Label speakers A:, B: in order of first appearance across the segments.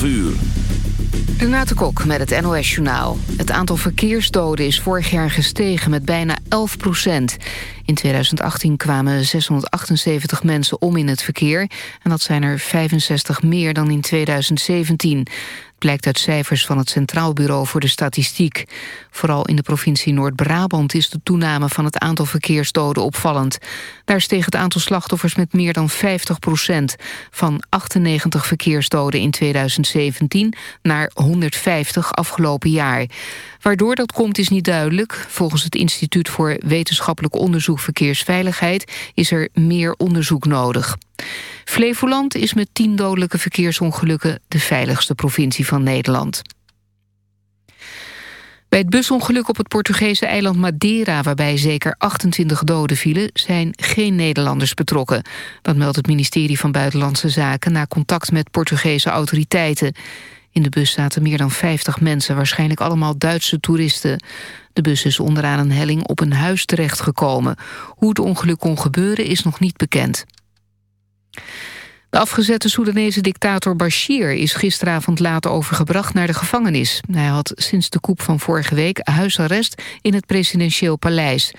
A: 12 uur.
B: Renate Kok met het NOS Journaal. Het aantal verkeersdoden is vorig jaar gestegen met bijna 11 procent. In 2018 kwamen 678 mensen om in het verkeer... en dat zijn er 65 meer dan in 2017 blijkt uit cijfers van het Centraal Bureau voor de Statistiek. Vooral in de provincie Noord-Brabant is de toename van het aantal verkeersdoden opvallend. Daar steeg het aantal slachtoffers met meer dan 50 procent. Van 98 verkeersdoden in 2017 naar 150 afgelopen jaar. Waardoor dat komt is niet duidelijk. Volgens het Instituut voor Wetenschappelijk Onderzoek Verkeersveiligheid is er meer onderzoek nodig. Flevoland is met tien dodelijke verkeersongelukken de veiligste provincie van Nederland. Bij het busongeluk op het Portugese eiland Madeira... waarbij zeker 28 doden vielen, zijn geen Nederlanders betrokken. Dat meldt het ministerie van Buitenlandse Zaken... na contact met Portugese autoriteiten. In de bus zaten meer dan 50 mensen, waarschijnlijk allemaal Duitse toeristen. De bus is onderaan een helling op een huis terechtgekomen. Hoe het ongeluk kon gebeuren is nog niet bekend. De afgezette Soedanese dictator Bashir is gisteravond laat overgebracht naar de gevangenis. Hij had sinds de koep van vorige week huisarrest in het presidentieel paleis.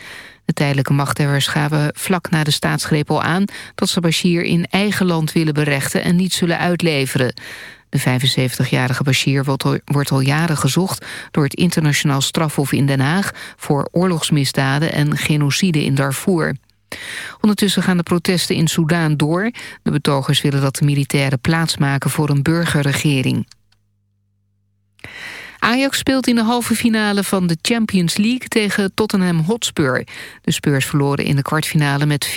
B: De tijdelijke machthebbers gaven vlak na de staatsgreep al aan... dat ze Bashir in eigen land willen berechten en niet zullen uitleveren. De 75-jarige Bashir wordt al jaren gezocht door het internationaal strafhof in Den Haag... voor oorlogsmisdaden en genocide in Darfur. Ondertussen gaan de protesten in Soedan door. De betogers willen dat de militairen plaatsmaken voor een burgerregering. Ajax speelt in de halve finale van de Champions League tegen Tottenham Hotspur. De Spurs verloren in de kwartfinale met 4-3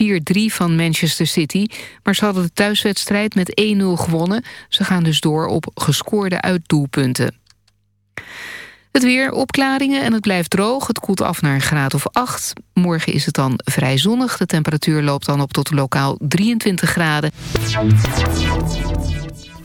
B: van Manchester City... maar ze hadden de thuiswedstrijd met 1-0 gewonnen. Ze gaan dus door op gescoorde uitdoelpunten. Het weer, opklaringen en het blijft droog. Het koelt af naar een graad of 8. Morgen is het dan vrij zonnig. De temperatuur loopt dan op tot lokaal 23 graden.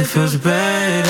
C: it feels better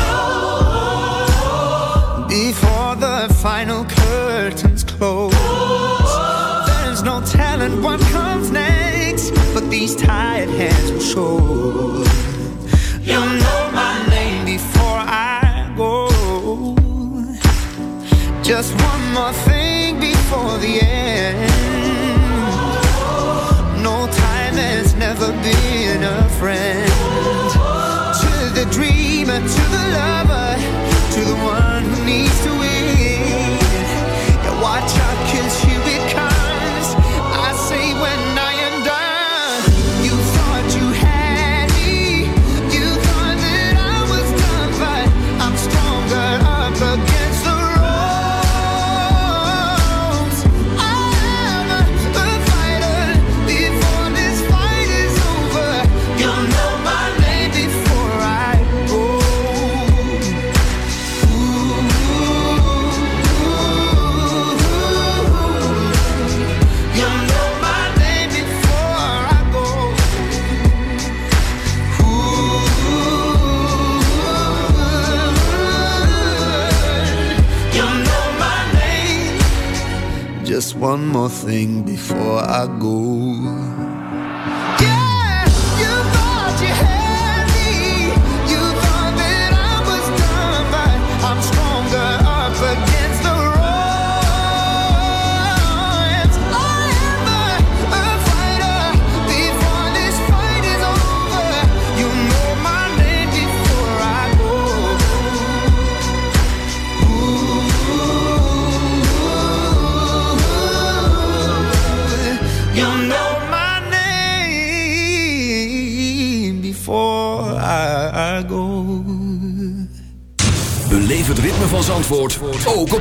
D: Final curtains close, there's no telling what comes next, but these tired hands will show. You'll know my name before I go. Just one more thing before the end. No time has never been a friend. To the dreamer, to the lover, to the one who needs to I.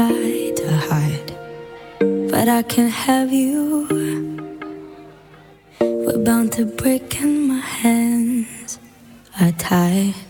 C: try to hide, but I
E: can't have you. We're bound to break, and my hands are tied.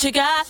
F: what you
G: got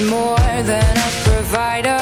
A: more than a
H: provider.